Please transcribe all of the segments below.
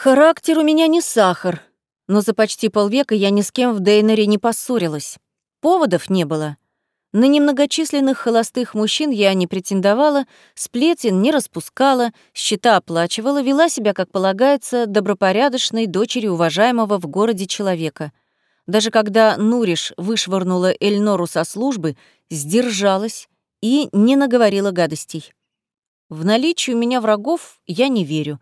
Характер у меня не сахар, но за почти полвека я ни с кем в Дейнере не поссорилась. Поводов не было. На немногочисленных холостых мужчин я не претендовала, сплетен не распускала, счета оплачивала, вела себя, как полагается, добропорядочной дочери уважаемого в городе человека. Даже когда Нуриш вышвырнула Эльнору со службы, сдержалась и не наговорила гадостей. В наличии у меня врагов я не верю.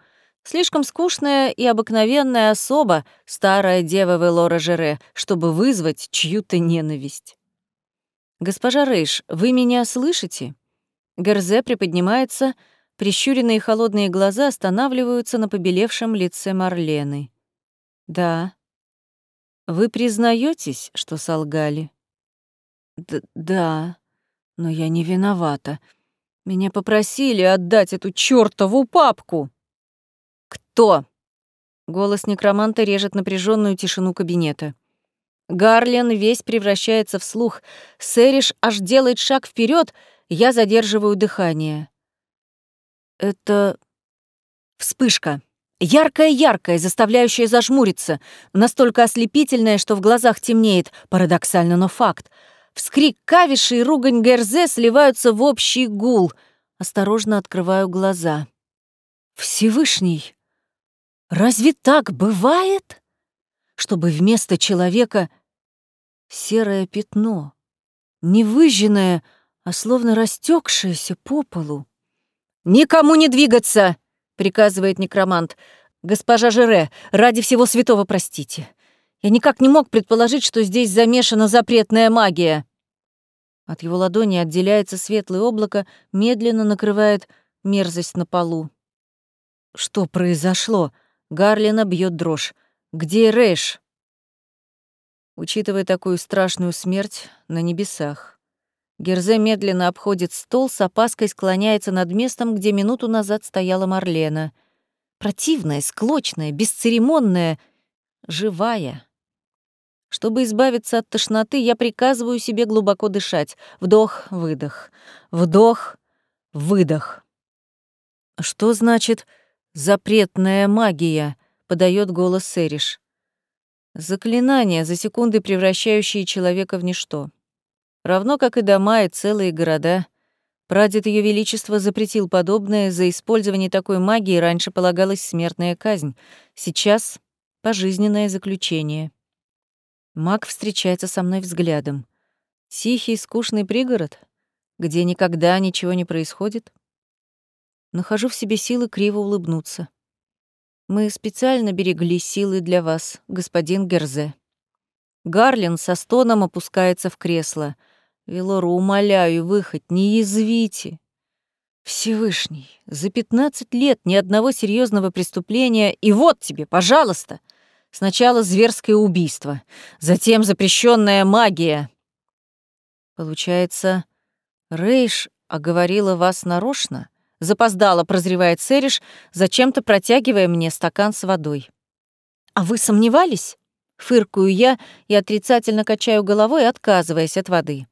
Слишком скучная и обыкновенная особа, старая дева Велора Жере, чтобы вызвать чью-то ненависть. «Госпожа Рейш, вы меня слышите?» Герзе приподнимается, прищуренные холодные глаза останавливаются на побелевшем лице Марлены. «Да». «Вы признаетесь, что солгали?» Д «Да, но я не виновата. Меня попросили отдать эту чёртову папку». «Кто?» Голос некроманта режет напряженную тишину кабинета. Гарлен весь превращается в слух. Сэриш аж делает шаг вперед, я задерживаю дыхание. Это вспышка. Яркая-яркая, заставляющая зажмуриться, настолько ослепительная, что в глазах темнеет, парадоксально, но факт. Вскрик Кавиши и ругань Герзе сливаются в общий гул. Осторожно открываю глаза. Всевышний! Разве так бывает? чтобы вместо человека серое пятно, не выжженное, а словно растекшееся по полу. «Никому не двигаться!» — приказывает некромант. «Госпожа Жере, ради всего святого простите. Я никак не мог предположить, что здесь замешана запретная магия». От его ладони отделяется светлое облако, медленно накрывает мерзость на полу. Что произошло? Гарлина бьет дрожь. Где Рэш? Учитывая такую страшную смерть на небесах, Герзе медленно обходит стол, с опаской склоняется над местом, где минуту назад стояла Марлена. Противная, склочная, бесцеремонная, живая. Чтобы избавиться от тошноты, я приказываю себе глубоко дышать. Вдох-выдох. Вдох-выдох. Что значит «запретная магия»? подает голос Сэриш. Заклинания, за секунды превращающие человека в ничто. Равно как и дома и целые города. Прадед Ее Величества запретил подобное, за использование такой магии раньше полагалась смертная казнь. Сейчас — пожизненное заключение. Маг встречается со мной взглядом. Тихий, скучный пригород, где никогда ничего не происходит. Нахожу в себе силы криво улыбнуться. Мы специально берегли силы для вас, господин Герзе. Гарлин со стоном опускается в кресло. Велору, умоляю, выход, не язвите. Всевышний, за пятнадцать лет ни одного серьезного преступления, и вот тебе, пожалуйста. Сначала зверское убийство, затем запрещенная магия. Получается, Рейш оговорила вас нарочно? Запоздало, прозревает Сериш, зачем-то протягивая мне стакан с водой. «А вы сомневались?» Фыркую я и отрицательно качаю головой, отказываясь от воды.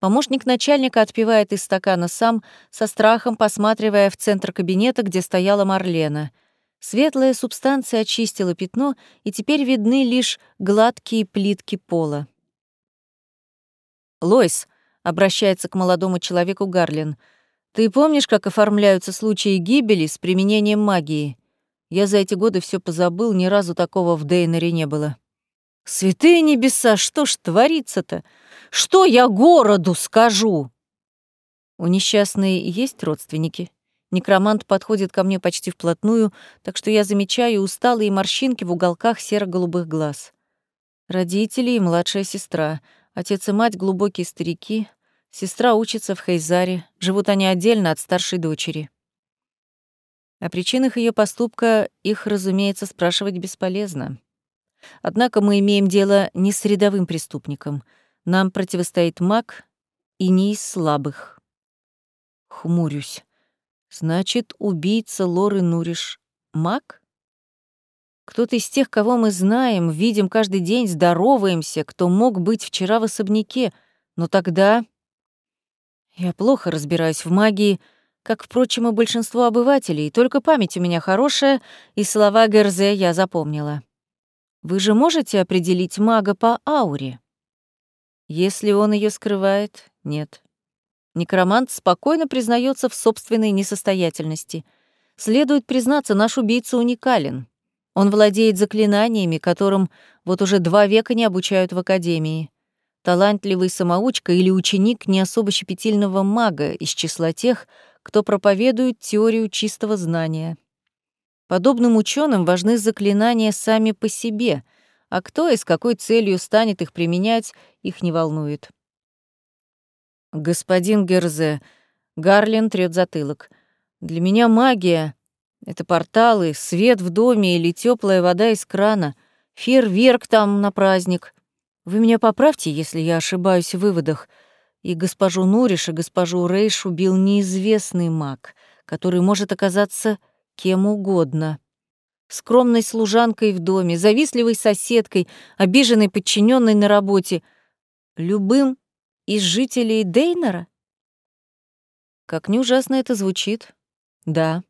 Помощник начальника отпивает из стакана сам, со страхом посматривая в центр кабинета, где стояла Марлена. Светлая субстанция очистила пятно, и теперь видны лишь гладкие плитки пола. «Лойс», — обращается к молодому человеку Гарлин, — ты помнишь, как оформляются случаи гибели с применением магии? Я за эти годы все позабыл, ни разу такого в Дейнере не было. Святые небеса, что ж творится-то? Что я городу скажу? У несчастной есть родственники? Некромант подходит ко мне почти вплотную, так что я замечаю усталые морщинки в уголках серо-голубых глаз. Родители и младшая сестра, отец и мать глубокие старики, Сестра учится в Хейзаре, живут они отдельно от старшей дочери. О причинах ее поступка их, разумеется, спрашивать бесполезно. Однако мы имеем дело не с рядовым преступником. Нам противостоит маг и не из слабых. Хмурюсь. Значит, убийца Лоры Нуриш — маг? Кто-то из тех, кого мы знаем, видим каждый день, здороваемся, кто мог быть вчера в особняке, но тогда я плохо разбираюсь в магии. как, впрочем, и большинство обывателей, только память у меня хорошая, и слова Герзе я запомнила. Вы же можете определить мага по ауре? Если он ее скрывает, нет. Некромант спокойно признается в собственной несостоятельности. Следует признаться, наш убийца уникален. Он владеет заклинаниями, которым вот уже два века не обучают в академии. Талантливый самоучка или ученик не особо щепетильного мага из числа тех, кто проповедует теорию чистого знания. Подобным ученым важны заклинания сами по себе, а кто и с какой целью станет их применять, их не волнует. «Господин Герзе», — Гарлин трёт затылок, — «для меня магия — это порталы, свет в доме или теплая вода из крана, фейерверк там на праздник. Вы меня поправьте, если я ошибаюсь в выводах. И госпожу Нуриш и госпожу Рейш убил неизвестный маг, который может оказаться кем угодно. Скромной служанкой в доме, завистливой соседкой, обиженной подчиненной на работе, любым из жителей Дейнера? Как не ужасно это звучит. Да.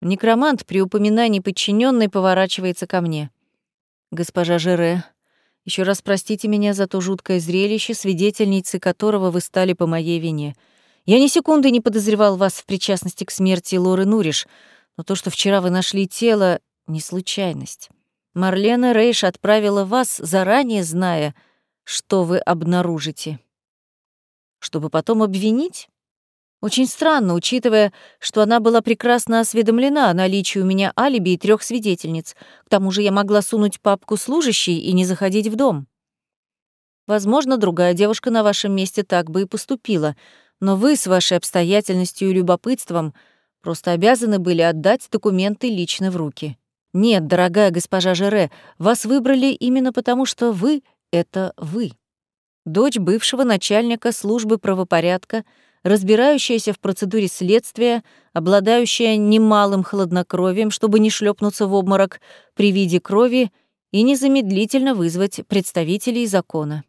Некромант при упоминании подчиненной поворачивается ко мне. Госпожа Жере, еще раз простите меня за то жуткое зрелище, свидетельницей которого вы стали по моей вине. Я ни секунды не подозревал вас в причастности к смерти Лоры Нуриш, но то, что вчера вы нашли тело, — не случайность. Марлена Рейш отправила вас, заранее зная, что вы обнаружите. Чтобы потом обвинить? Очень странно, учитывая, что она была прекрасно осведомлена о наличии у меня алиби и трех свидетельниц. К тому же я могла сунуть папку служащей и не заходить в дом. Возможно, другая девушка на вашем месте так бы и поступила, но вы с вашей обстоятельностью и любопытством просто обязаны были отдать документы лично в руки. Нет, дорогая госпожа Жере, вас выбрали именно потому, что вы — это вы. Дочь бывшего начальника службы правопорядка, разбирающаяся в процедуре следствия, обладающая немалым хладнокровием, чтобы не шлепнуться в обморок при виде крови и незамедлительно вызвать представителей закона.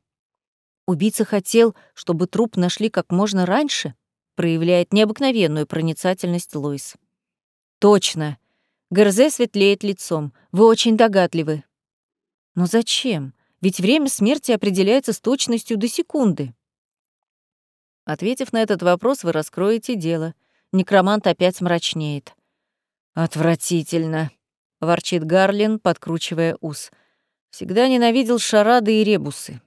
Убийца хотел, чтобы труп нашли как можно раньше, проявляет необыкновенную проницательность Луис. Точно. Герзе светлеет лицом. Вы очень догадливы. Но зачем? Ведь время смерти определяется с точностью до секунды. Ответив на этот вопрос, вы раскроете дело. Некромант опять мрачнеет. «Отвратительно», — ворчит Гарлин, подкручивая ус. «Всегда ненавидел шарады и ребусы.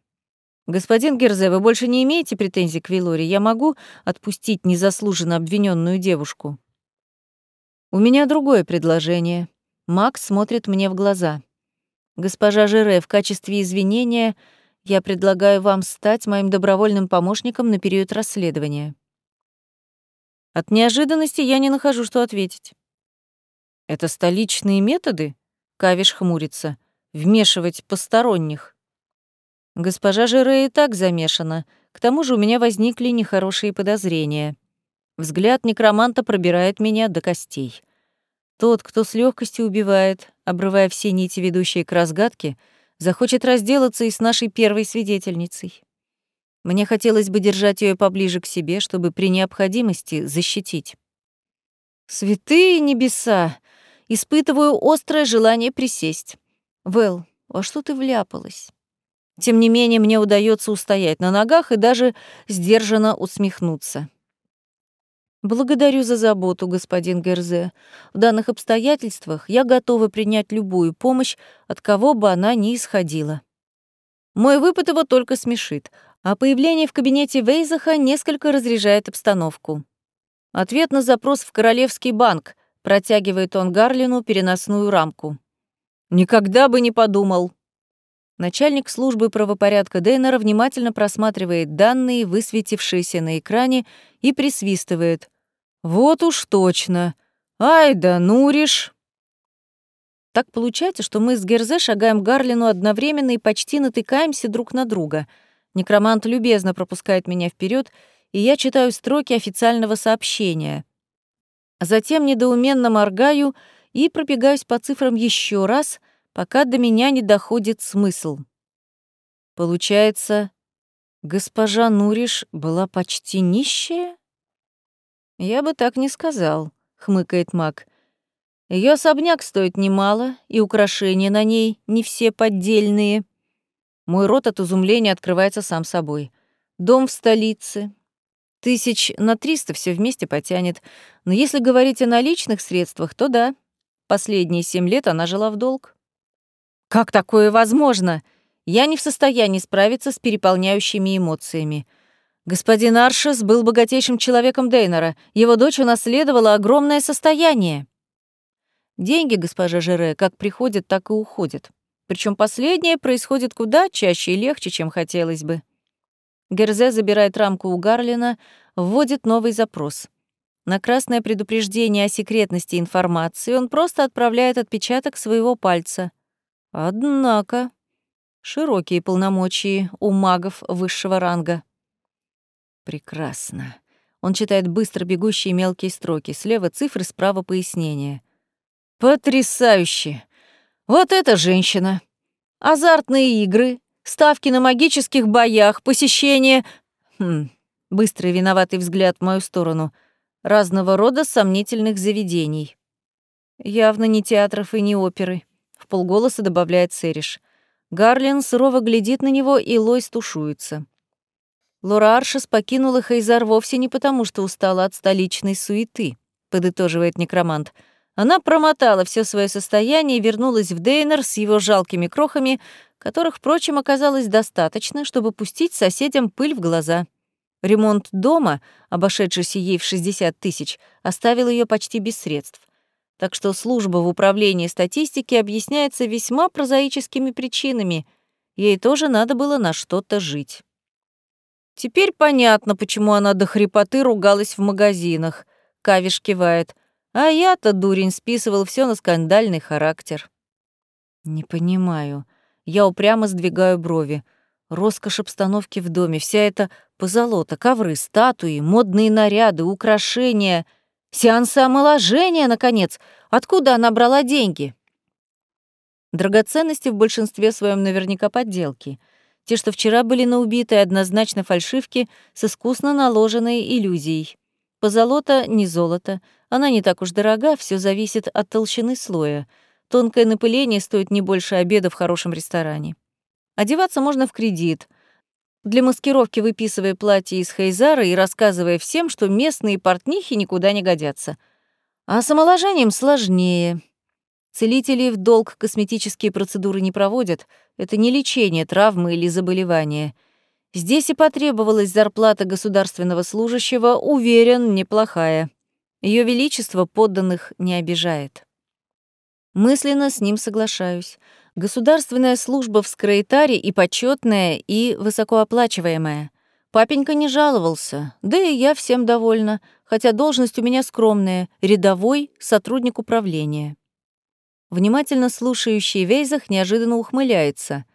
Господин Герзе, вы больше не имеете претензий к Вилоре? Я могу отпустить незаслуженно обвиненную девушку?» «У меня другое предложение». Макс смотрит мне в глаза. Госпожа Жере, в качестве извинения я предлагаю вам стать моим добровольным помощником на период расследования. От неожиданности я не нахожу, что ответить. Это столичные методы? Кавиш хмурится. Вмешивать посторонних. Госпожа Жере и так замешана. К тому же у меня возникли нехорошие подозрения. Взгляд некроманта пробирает меня до костей. Тот, кто с легкостью убивает, обрывая все нити, ведущие к разгадке, захочет разделаться и с нашей первой свидетельницей. Мне хотелось бы держать ее поближе к себе, чтобы при необходимости защитить. Святые небеса! Испытываю острое желание присесть. Вэл, во что ты вляпалась? Тем не менее, мне удается устоять на ногах и даже сдержанно усмехнуться. Благодарю за заботу, господин Герзе. В данных обстоятельствах я готова принять любую помощь, от кого бы она ни исходила. Мой выпад его только смешит, а появление в кабинете Вейзаха несколько разряжает обстановку. Ответ на запрос в Королевский банк протягивает он Гарлину переносную рамку. Никогда бы не подумал. Начальник службы правопорядка Дейнера внимательно просматривает данные, высветившиеся на экране, и присвистывает. «Вот уж точно! Ай да нуриш!» Так получается, что мы с Герзе шагаем Гарлину одновременно и почти натыкаемся друг на друга. Некромант любезно пропускает меня вперед, и я читаю строки официального сообщения. Затем недоуменно моргаю и пробегаюсь по цифрам еще раз — пока до меня не доходит смысл. Получается, госпожа Нуриш была почти нищая? Я бы так не сказал, хмыкает маг. Ее особняк стоит немало, и украшения на ней не все поддельные. Мой рот от изумления открывается сам собой. Дом в столице. Тысяч на триста все вместе потянет. Но если говорить о наличных средствах, то да. Последние семь лет она жила в долг. Как такое возможно? Я не в состоянии справиться с переполняющими эмоциями. Господин Аршес был богатейшим человеком Дейнера. Его дочь унаследовала огромное состояние. Деньги, госпожа Жере, как приходят, так и уходят. Причем последнее происходит куда чаще и легче, чем хотелось бы. Герзе забирает рамку у Гарлина, вводит новый запрос. На красное предупреждение о секретности информации он просто отправляет отпечаток своего пальца. Однако, широкие полномочия у магов высшего ранга. Прекрасно. Он читает быстро бегущие мелкие строки. Слева цифры, справа пояснение. Потрясающе! Вот эта женщина! Азартные игры, ставки на магических боях, посещение... Хм, быстрый виноватый взгляд в мою сторону. Разного рода сомнительных заведений. Явно не театров и не оперы. В полголоса добавляет Сериш. Гарлин сурово глядит на него, и Лой стушуется. Лора Аршес покинула Хейзар вовсе не потому, что устала от столичной суеты, подытоживает некромант. Она промотала все свое состояние и вернулась в Дейнер с его жалкими крохами, которых, впрочем, оказалось достаточно, чтобы пустить соседям пыль в глаза. Ремонт дома, обошедшийся ей в 60 тысяч, оставил ее почти без средств. Так что служба в управлении статистики объясняется весьма прозаическими причинами. Ей тоже надо было на что-то жить. Теперь понятно, почему она до хрипоты ругалась в магазинах. Кавиш кивает. А я-то, дурень, списывал все на скандальный характер. Не понимаю. Я упрямо сдвигаю брови. Роскошь обстановки в доме, вся эта позолота, ковры, статуи, модные наряды, украшения, сеансы омоложения, наконец. Откуда она брала деньги? Драгоценности в большинстве своем наверняка подделки — те, что вчера были на убитой, однозначно фальшивки с искусно наложенной иллюзией. Позолота не золото, она не так уж дорога, все зависит от толщины слоя. Тонкое напыление стоит не больше обеда в хорошем ресторане. Одеваться можно в кредит. Для маскировки выписывая платье из Хейзара и рассказывая всем, что местные портнихи никуда не годятся. А с омоложением сложнее. Целители в долг косметические процедуры не проводят. Это не лечение травмы или заболевания. Здесь и потребовалась зарплата государственного служащего, уверен, неплохая. Ее Величество подданных не обижает. Мысленно с ним соглашаюсь. Государственная служба в Скроитаре и почетная, и высокооплачиваемая. Папенька не жаловался, да и я всем довольна, хотя должность у меня скромная — рядовой сотрудник управления. Внимательно слушающий Вейзах неожиданно ухмыляется.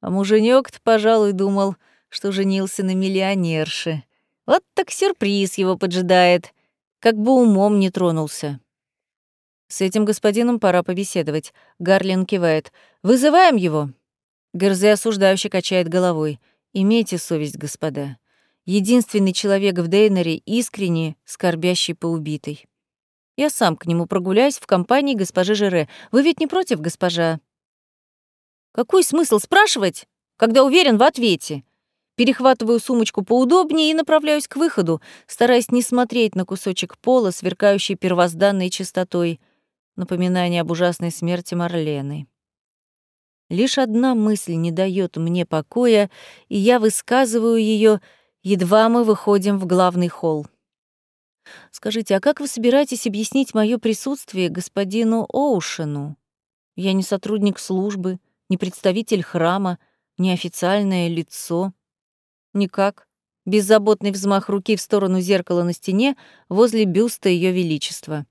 А муженек-то, пожалуй, думал, что женился на миллионерше. Вот так сюрприз его поджидает, как бы умом не тронулся. С этим господином пора побеседовать. Гарлин кивает. «Вызываем его?» Герзе осуждающе качает головой. «Имейте совесть, господа. Единственный человек в Дейнере искренне скорбящий по убитой. Я сам к нему прогуляюсь в компании госпожи Жере. Вы ведь не против, госпожа?» «Какой смысл спрашивать, когда уверен в ответе?» Перехватываю сумочку поудобнее и направляюсь к выходу, стараясь не смотреть на кусочек пола, сверкающий первозданной чистотой, напоминание об ужасной смерти Марлены. Лишь одна мысль не дает мне покоя, и я высказываю ее, едва мы выходим в главный холл. Скажите, а как вы собираетесь объяснить мое присутствие господину Оушену? Я не сотрудник службы, не представитель храма, не официальное лицо. Никак. Беззаботный взмах руки в сторону зеркала на стене возле бюста Ее Величества.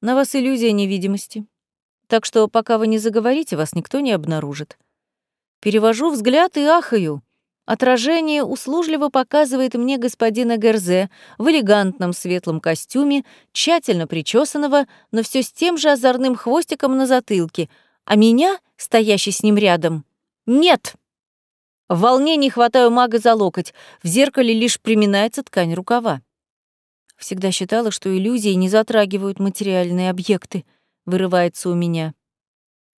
На вас иллюзия невидимости. Так что пока вы не заговорите, вас никто не обнаружит. Перевожу взгляд и ахаю. Отражение услужливо показывает мне господина Герзе в элегантном светлом костюме, тщательно причесанного, но все с тем же озорным хвостиком на затылке, а меня, стоящий с ним рядом, нет. В волнении хватаю мага за локоть, в зеркале лишь приминается ткань рукава. Всегда считала, что иллюзии не затрагивают материальные объекты, вырывается у меня.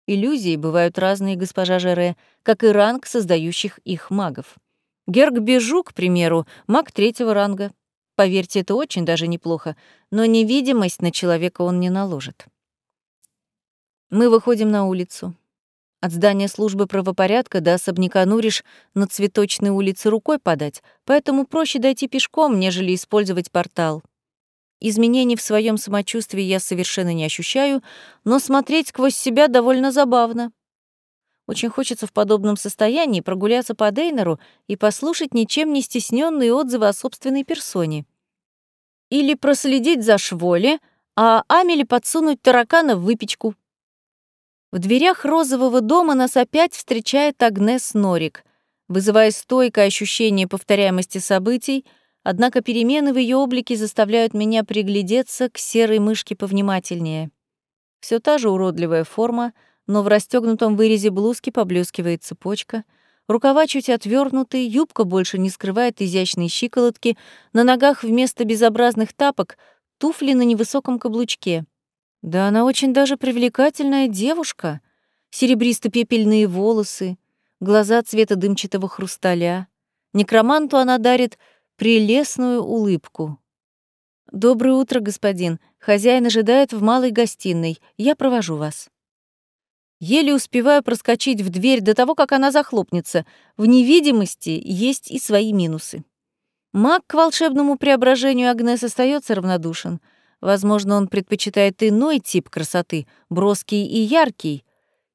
Иллюзии бывают разные, госпожа Жере, как и ранг создающих их магов. Герг Бежу, к примеру, маг третьего ранга. Поверьте, это очень даже неплохо, но невидимость на человека он не наложит. Мы выходим на улицу. От здания службы правопорядка до особняка Нуриш на Цветочной улице рукой подать, поэтому проще дойти пешком, нежели использовать портал. Изменений в своем самочувствии я совершенно не ощущаю, но смотреть сквозь себя довольно забавно. Очень хочется в подобном состоянии прогуляться по Дейнеру и послушать ничем не стесненные отзывы о собственной персоне. Или проследить за Шволи, а Амели подсунуть таракана в выпечку. В дверях розового дома нас опять встречает Агнес Норик, вызывая стойкое ощущение повторяемости событий — Однако перемены в ее облике заставляют меня приглядеться к серой мышке повнимательнее. Все та же уродливая форма, но в расстегнутом вырезе блузки поблескивает цепочка, рукава чуть отвернуты, юбка больше не скрывает изящные щиколотки, на ногах вместо безобразных тапок туфли на невысоком каблучке. Да она очень даже привлекательная девушка. Серебристо-пепельные волосы, глаза цвета дымчатого хрусталя. Некроманту она дарит прелестную улыбку. «Доброе утро, господин. Хозяин ожидает в малой гостиной. Я провожу вас». Еле успеваю проскочить в дверь до того, как она захлопнется. В невидимости есть и свои минусы. Маг к волшебному преображению Агнес остается равнодушен. Возможно, он предпочитает иной тип красоты, броский и яркий.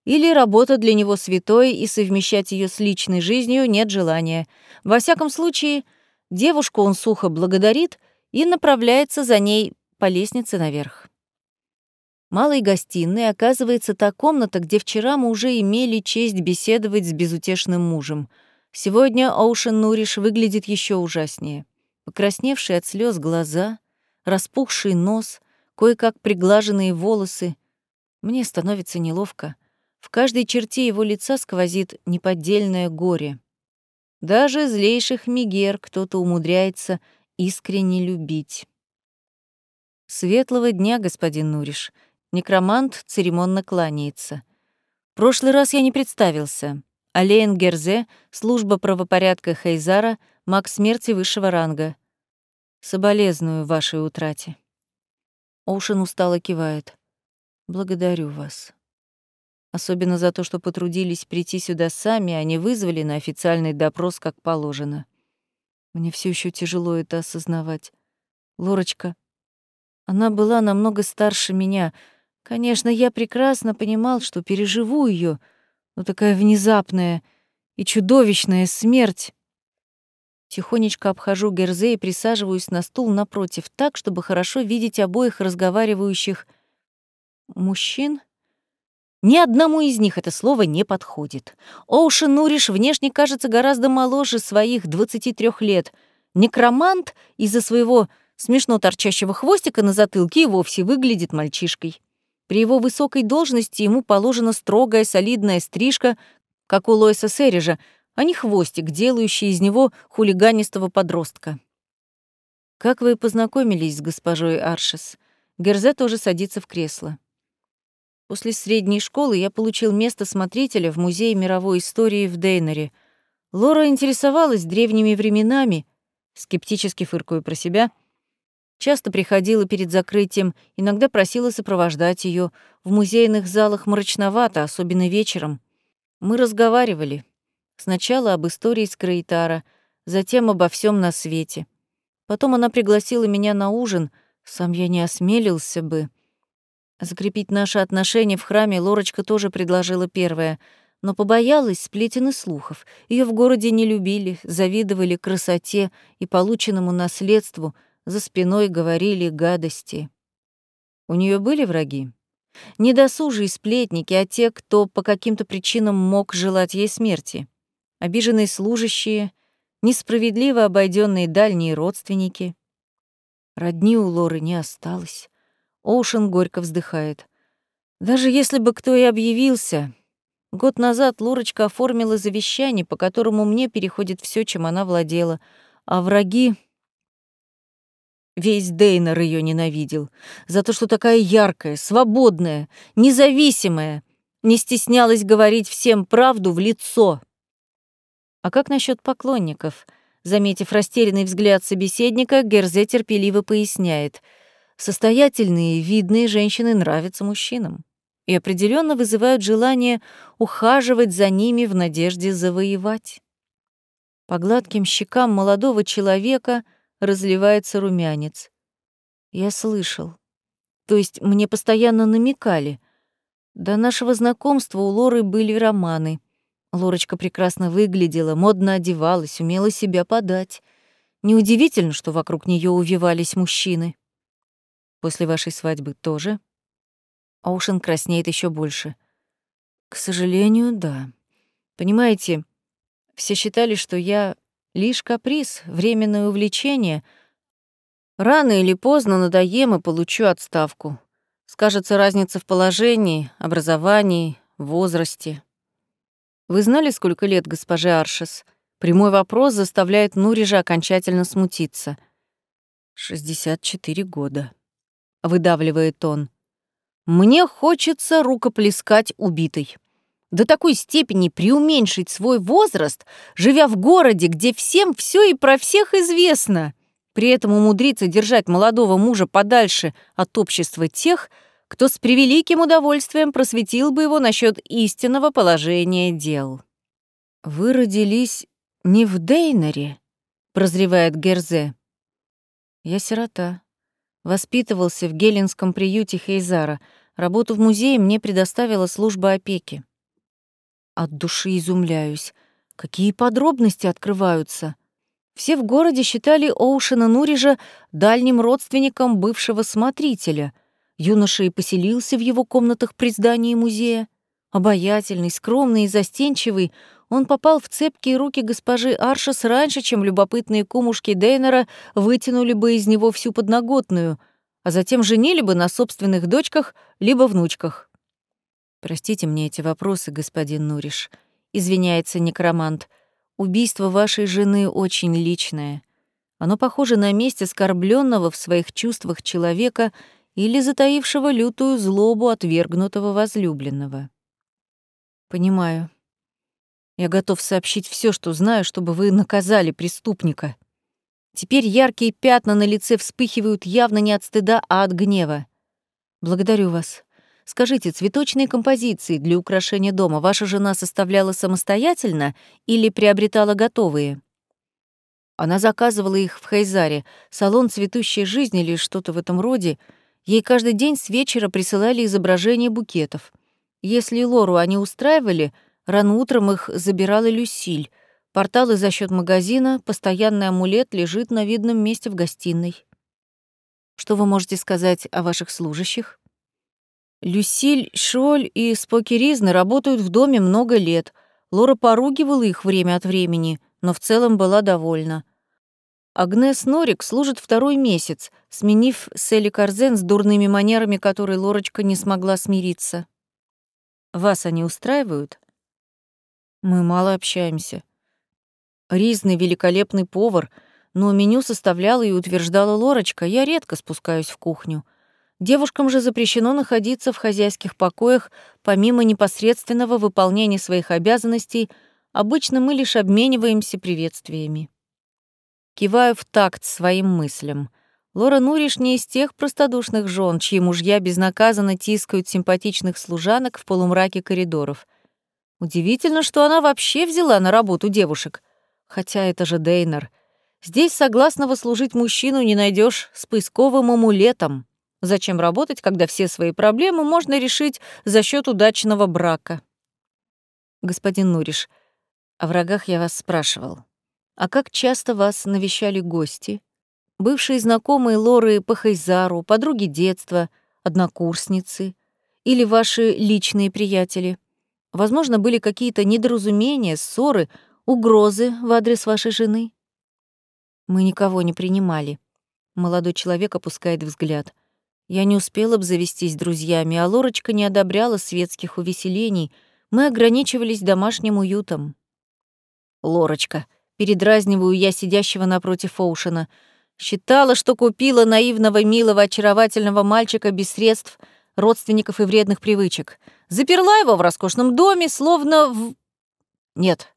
Или работа для него святой, и совмещать ее с личной жизнью нет желания. Во всяком случае, Девушку он сухо благодарит и направляется за ней по лестнице наверх. Малой гостиной оказывается та комната, где вчера мы уже имели честь беседовать с безутешным мужем. Сегодня Оушен Нуриш выглядит еще ужаснее. Покрасневшие от слез глаза, распухший нос, кое-как приглаженные волосы. Мне становится неловко. В каждой черте его лица сквозит неподдельное горе. Даже злейших мигер кто-то умудряется искренне любить. Светлого дня, господин Нуриш. Некромант церемонно кланяется. Прошлый раз я не представился. Алейн Герзе, служба правопорядка Хейзара, маг смерти высшего ранга. Соболезную вашей утрате. Оушен устало кивает. Благодарю вас. Особенно за то, что потрудились прийти сюда сами, а не вызвали на официальный допрос, как положено. Мне все еще тяжело это осознавать. Лорочка, она была намного старше меня. Конечно, я прекрасно понимал, что переживу ее, но такая внезапная и чудовищная смерть. Тихонечко обхожу Герзе и присаживаюсь на стул напротив, так, чтобы хорошо видеть обоих разговаривающих мужчин. Ни одному из них это слово не подходит. Оушен Нуриш внешне кажется гораздо моложе своих 23 лет. Некромант из-за своего смешно торчащего хвостика на затылке и вовсе выглядит мальчишкой. При его высокой должности ему положена строгая солидная стрижка, как у Лоиса Сережа, а не хвостик, делающий из него хулиганистого подростка. «Как вы познакомились с госпожой Аршес?» Герзе тоже садится в кресло. После средней школы я получил место смотрителя в Музее мировой истории в Дейнере. Лора интересовалась древними временами, скептически фыркую про себя. Часто приходила перед закрытием, иногда просила сопровождать ее. В музейных залах мрачновато, особенно вечером. Мы разговаривали. Сначала об истории Скроитара, затем обо всем на свете. Потом она пригласила меня на ужин, сам я не осмелился бы. Закрепить наши отношения в храме Лорочка тоже предложила первое, но побоялась сплетен и слухов. Ее в городе не любили, завидовали красоте и полученному наследству, за спиной говорили гадости. У нее были враги? Не досужие сплетники, а те, кто по каким-то причинам мог желать ей смерти. Обиженные служащие, несправедливо обойденные дальние родственники. Родни у Лоры не осталось. Оушен горько вздыхает. Даже если бы кто и объявился... Год назад Лурочка оформила завещание, по которому мне переходит все, чем она владела, а враги... Весь Дейнер ее ненавидел. За то, что такая яркая, свободная, независимая, не стеснялась говорить всем правду в лицо. А как насчет поклонников? Заметив растерянный взгляд собеседника, Герзе терпеливо поясняет. Состоятельные, видные женщины нравятся мужчинам и определенно вызывают желание ухаживать за ними в надежде завоевать. По гладким щекам молодого человека разливается румянец. Я слышал. То есть мне постоянно намекали. До нашего знакомства у Лоры были романы. Лорочка прекрасно выглядела, модно одевалась, умела себя подать. Неудивительно, что вокруг нее увивались мужчины. После вашей свадьбы тоже? Оушен краснеет еще больше. К сожалению, да. Понимаете, все считали, что я лишь каприз, временное увлечение. Рано или поздно надоем и получу отставку. Скажется разница в положении, образовании, возрасте. Вы знали, сколько лет госпоже Аршес? Прямой вопрос заставляет Нурижа окончательно смутиться. «Шестьдесят четыре года», — выдавливает он. «Мне хочется рукоплескать убитой до такой степени преуменьшить свой возраст, живя в городе, где всем все и про всех известно, при этом умудриться держать молодого мужа подальше от общества тех, кто с превеликим удовольствием просветил бы его насчет истинного положения дел. «Вы родились не в Дейнере», — прозревает Герзе. «Я сирота. Воспитывался в геленском приюте Хейзара. Работу в музее мне предоставила служба опеки. От души изумляюсь. Какие подробности открываются. Все в городе считали Оушена Нурижа дальним родственником бывшего смотрителя. Юноша и поселился в его комнатах при здании музея. Обаятельный, скромный и застенчивый, он попал в цепкие руки госпожи Аршес раньше, чем любопытные кумушки Дейнера вытянули бы из него всю подноготную, а затем женили бы на собственных дочках либо внучках. Простите мне эти вопросы, господин Нуриш. Извиняется некромант. Убийство вашей жены очень личное. Оно похоже на месть оскорбленного в своих чувствах человека или затаившего лютую злобу отвергнутого возлюбленного. Понимаю. Я готов сообщить все, что знаю, чтобы вы наказали преступника. Теперь яркие пятна на лице вспыхивают явно не от стыда, а от гнева. Благодарю вас. Скажите, цветочные композиции для украшения дома ваша жена составляла самостоятельно или приобретала готовые? Она заказывала их в Хайзаре, салон цветущей жизни или что-то в этом роде. Ей каждый день с вечера присылали изображения букетов. Если Лору они устраивали, рано утром их забирала Люсиль. Порталы за счет магазина, постоянный амулет лежит на видном месте в гостиной. Что вы можете сказать о ваших служащих? Люсиль, Шоль и Споки Ризна работают в доме много лет. Лора поругивала их время от времени, но в целом была довольна. Агнес Норик служит второй месяц, сменив Селли Карзен с дурными манерами, которые Лорочка не смогла смириться. Вас они устраивают? Мы мало общаемся. Ризный великолепный повар, но меню составляла и утверждала Лорочка, я редко спускаюсь в кухню — Девушкам же запрещено находиться в хозяйских покоях помимо непосредственного выполнения своих обязанностей, обычно мы лишь обмениваемся приветствиями. Киваю в такт своим мыслям. Лора Нуриш не из тех простодушных жен, чьи мужья безнаказанно тискают симпатичных служанок в полумраке коридоров. Удивительно, что она вообще взяла на работу девушек. Хотя это же Дейнер. Здесь согласного служить мужчину не найдешь с поисковым амулетом. Зачем работать, когда все свои проблемы можно решить за счет удачного брака? Господин Нуриш, о врагах я вас спрашивал. А как часто вас навещали гости? Бывшие знакомые Лоры по Хайзару, подруги детства, однокурсницы или ваши личные приятели? Возможно, были какие-то недоразумения, ссоры, угрозы в адрес вашей жены? Мы никого не принимали. Молодой человек опускает взгляд — я не успела обзавестись друзьями, а Лорочка не одобряла светских увеселений. Мы ограничивались домашним уютом. Лорочка, передразниваю я сидящего напротив Оушена. Считала, что купила наивного, милого, очаровательного мальчика без средств, родственников и вредных привычек. Заперла его в роскошном доме, словно в... Нет,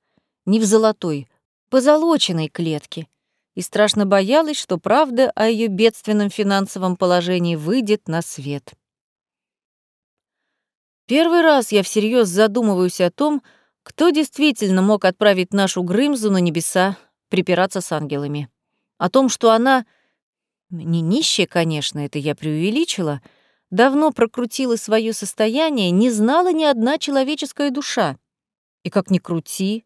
не в золотой, позолоченной клетке. И страшно боялась, что правда о ее бедственном финансовом положении выйдет на свет. Первый раз я всерьез задумываюсь о том, кто действительно мог отправить нашу Грымзу на небеса припираться с ангелами. О том, что она, не нищая, конечно, это я преувеличила, давно прокрутила свое состояние, не знала ни одна человеческая душа. И как ни крути,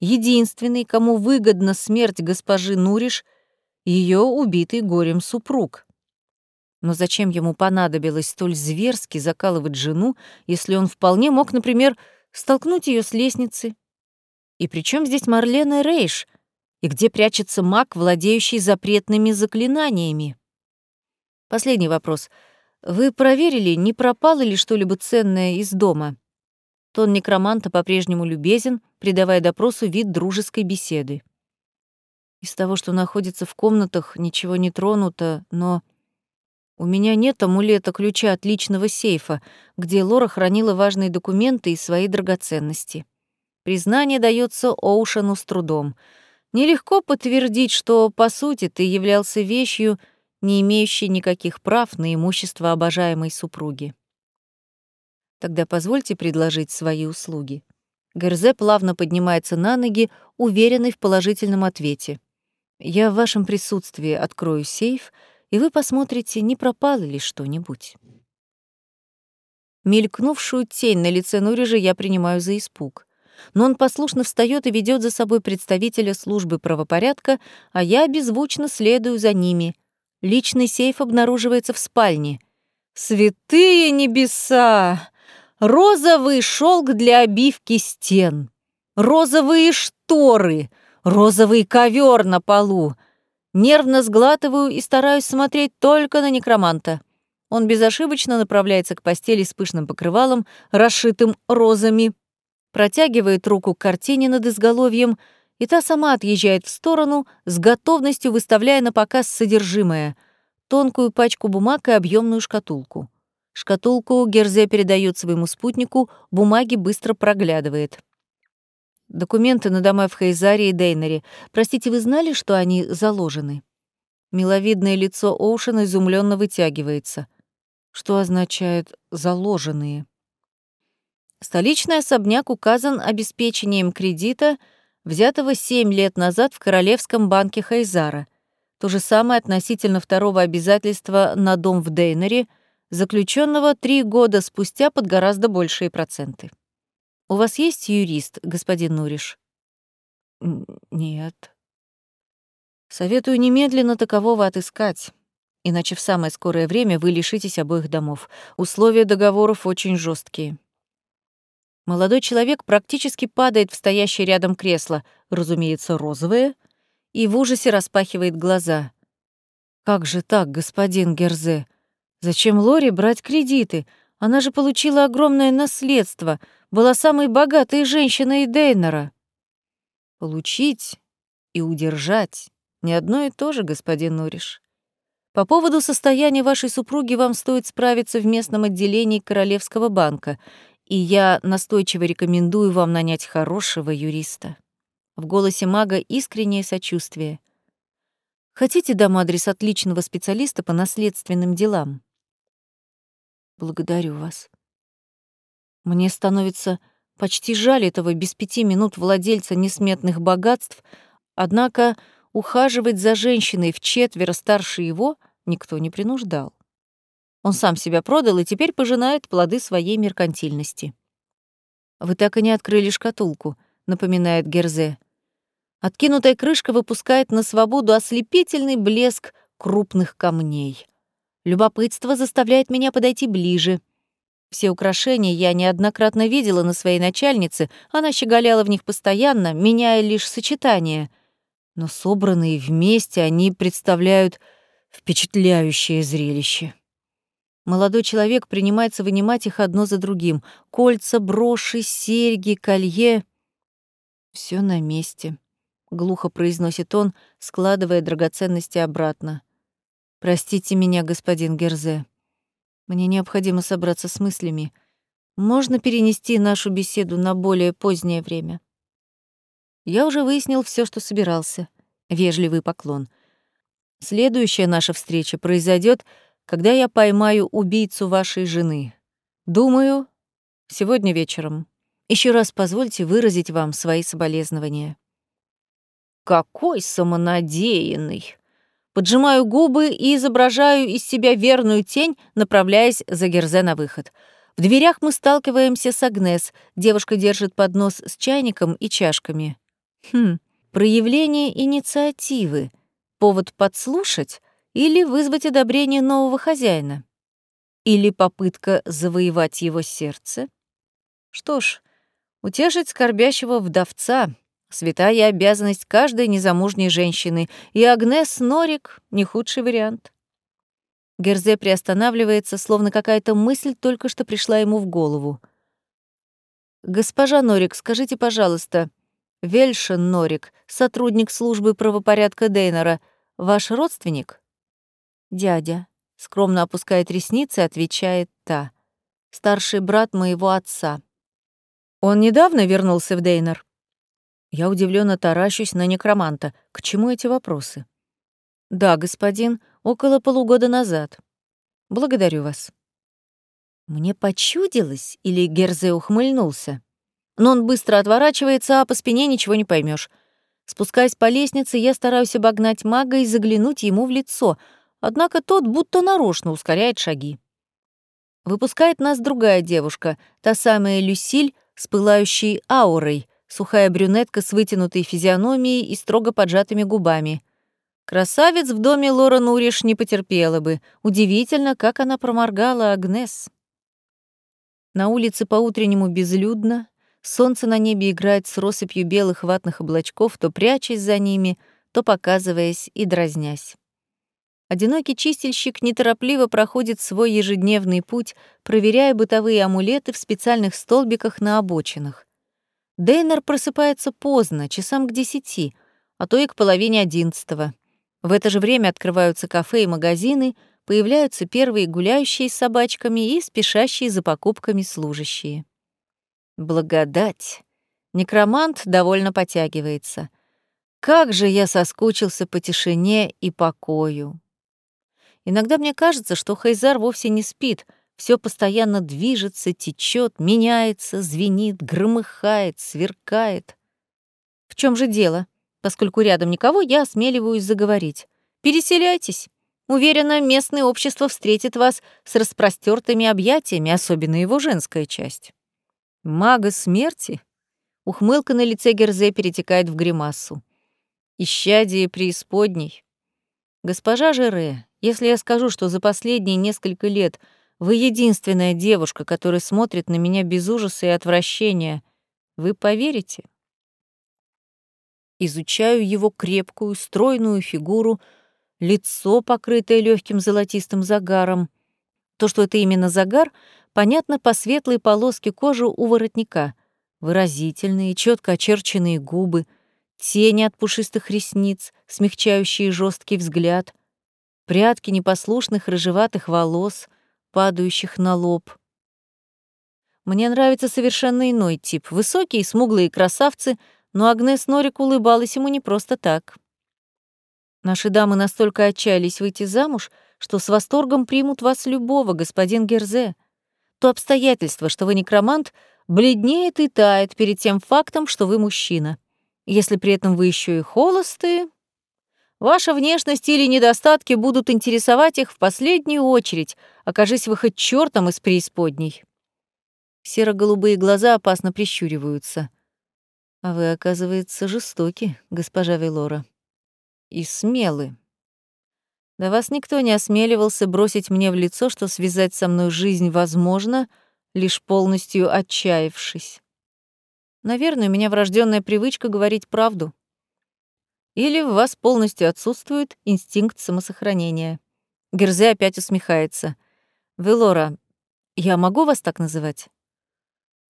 единственный, кому выгодна смерть госпожи Нуриш, ее убитый горем супруг. Но зачем ему понадобилось столь зверски закалывать жену, если он вполне мог, например, столкнуть ее с лестницы? И при чем здесь Марлена Рейш? И где прячется маг, владеющий запретными заклинаниями? Последний вопрос. Вы проверили, не пропало ли что-либо ценное из дома? Тон некроманта по-прежнему любезен, придавая допросу вид дружеской беседы. Из того, что находится в комнатах, ничего не тронуто, но у меня нет амулета ключа от личного сейфа, где Лора хранила важные документы и свои драгоценности. Признание дается Оушену с трудом. Нелегко подтвердить, что, по сути, ты являлся вещью, не имеющей никаких прав на имущество обожаемой супруги. Тогда позвольте предложить свои услуги. Герзе плавно поднимается на ноги, уверенный в положительном ответе. Я в вашем присутствии открою сейф — и вы посмотрите, не пропало ли что-нибудь. Мелькнувшую тень на лице Нурижа я принимаю за испуг. Но он послушно встает и ведет за собой представителя службы правопорядка, а я беззвучно следую за ними. Личный сейф обнаруживается в спальне. Святые небеса! Розовый шелк для обивки стен, розовые шторы, розовый ковер на полу, Нервно сглатываю и стараюсь смотреть только на некроманта. Он безошибочно направляется к постели с пышным покрывалом, расшитым розами, протягивает руку к картине над изголовьем, и та сама отъезжает в сторону, с готовностью выставляя на показ содержимое — тонкую пачку бумаг и объемную шкатулку. Шкатулку Герзе передает своему спутнику, бумаги быстро проглядывает. Документы на дома в Хейзаре и Дейнере. Простите, вы знали, что они заложены? Миловидное лицо Оушена изумленно вытягивается. Что означает «заложенные»? Столичный особняк указан обеспечением кредита, взятого семь лет назад в Королевском банке Хайзара. То же самое относительно второго обязательства на дом в Дейнере, заключенного три года спустя под гораздо большие проценты. У вас есть юрист, господин Нуриш? Нет. Советую немедленно такового отыскать, иначе в самое скорое время вы лишитесь обоих домов. Условия договоров очень жесткие. Молодой человек практически падает в стоящее рядом кресло, разумеется, розовое, и в ужасе распахивает глаза. «Как же так, господин Герзе? Зачем Лори брать кредиты? Она же получила огромное наследство — была самой богатой женщиной Дейнера. Получить и удержать — не одно и то же, господин Нориш. По поводу состояния вашей супруги вам стоит справиться в местном отделении Королевского банка, и я настойчиво рекомендую вам нанять хорошего юриста. В голосе мага искреннее сочувствие. Хотите дам адрес отличного специалиста по наследственным делам? Благодарю вас. Мне становится почти жаль этого без пяти минут владельца несметных богатств, однако ухаживать за женщиной в четверо старше его никто не принуждал. Он сам себя продал и теперь пожинает плоды своей меркантильности. «Вы так и не открыли шкатулку», — напоминает Герзе. Откинутая крышка выпускает на свободу ослепительный блеск крупных камней. Любопытство заставляет меня подойти ближе — все украшения я неоднократно видела на своей начальнице, она щеголяла в них постоянно, меняя лишь сочетания. Но собранные вместе они представляют впечатляющее зрелище. Молодой человек принимается вынимать их одно за другим. Кольца, броши, серьги, колье. Все на месте. — глухо произносит он, складывая драгоценности обратно. «Простите меня, господин Герзе. Мне необходимо собраться с мыслями. Можно перенести нашу беседу на более позднее время?» Я уже выяснил все, что собирался. Вежливый поклон. Следующая наша встреча произойдет, когда я поймаю убийцу вашей жены. Думаю, сегодня вечером. Еще раз позвольте выразить вам свои соболезнования. Какой самонадеянный! Поджимаю губы и изображаю из себя верную тень, направляясь за Герзе на выход. В дверях мы сталкиваемся с Агнес. Девушка держит поднос с чайником и чашками. Хм, проявление инициативы. Повод подслушать или вызвать одобрение нового хозяина? Или попытка завоевать его сердце? Что ж, утешить скорбящего вдовца — святая обязанность каждой незамужней женщины, и Агнес Норик — не худший вариант. Герзе приостанавливается, словно какая-то мысль только что пришла ему в голову. «Госпожа Норик, скажите, пожалуйста, Вельшин Норик, сотрудник службы правопорядка Дейнера, ваш родственник?» «Дядя», — скромно опускает ресницы, отвечает та. «Старший брат моего отца». «Он недавно вернулся в Дейнер?» Я удивленно таращусь на некроманта. К чему эти вопросы? «Да, господин, около полугода назад. Благодарю вас». Мне почудилось, или Герзе ухмыльнулся? Но он быстро отворачивается, а по спине ничего не поймешь. Спускаясь по лестнице, я стараюсь обогнать мага и заглянуть ему в лицо, однако тот будто нарочно ускоряет шаги. Выпускает нас другая девушка, та самая Люсиль с пылающей аурой, сухая брюнетка с вытянутой физиономией и строго поджатыми губами. Красавец в доме Лора Нуриш не потерпела бы. Удивительно, как она проморгала Агнес. На улице по-утреннему безлюдно, Солнце на небе играет с россыпью белых ватных облачков, то прячась за ними, то показываясь и дразнясь. Одинокий чистильщик неторопливо проходит свой ежедневный путь, проверяя бытовые амулеты в специальных столбиках на обочинах. Дейнер просыпается поздно, часам к десяти, а то и к половине одиннадцатого. В это же время открываются кафе и магазины, появляются первые гуляющие с собачками и спешащие за покупками служащие. Благодать. Некромант довольно потягивается. Как же я соскучился по тишине и покою. Иногда мне кажется, что Хайзар вовсе не спит, все постоянно движется, течет, меняется, звенит, громыхает, сверкает. В чем же дело? Поскольку рядом никого, я осмеливаюсь заговорить. Переселяйтесь. Уверена, местное общество встретит вас с распростертыми объятиями, особенно его женская часть. Мага смерти? Ухмылка на лице Герзе перетекает в гримасу. Исчадие преисподней. Госпожа Жере, если я скажу, что за последние несколько лет вы единственная девушка, которая смотрит на меня без ужаса и отвращения, вы поверите? Изучаю его крепкую, стройную фигуру, лицо, покрытое легким золотистым загаром. То, что это именно загар, понятно по светлой полоске кожи у воротника, выразительные, четко очерченные губы, тени от пушистых ресниц, смягчающие жесткий взгляд, прядки непослушных рыжеватых волос, падающих на лоб. Мне нравится совершенно иной тип. Высокие, смуглые красавцы, но Агнес Норик улыбалась ему не просто так. Наши дамы настолько отчаялись выйти замуж, что с восторгом примут вас любого, господин Герзе то обстоятельство, что вы некромант, бледнеет и тает перед тем фактом, что вы мужчина. Если при этом вы еще и холосты, ваша внешность или недостатки будут интересовать их в последнюю очередь, окажись вы хоть чертом из преисподней. Серо-голубые глаза опасно прищуриваются. А вы, оказывается, жестоки, госпожа Велора. И смелы. Да вас никто не осмеливался бросить мне в лицо, что связать со мной жизнь возможно, лишь полностью отчаявшись. Наверное, у меня врожденная привычка говорить правду. Или в вас полностью отсутствует инстинкт самосохранения. Герзе опять усмехается. «Велора, я могу вас так называть?»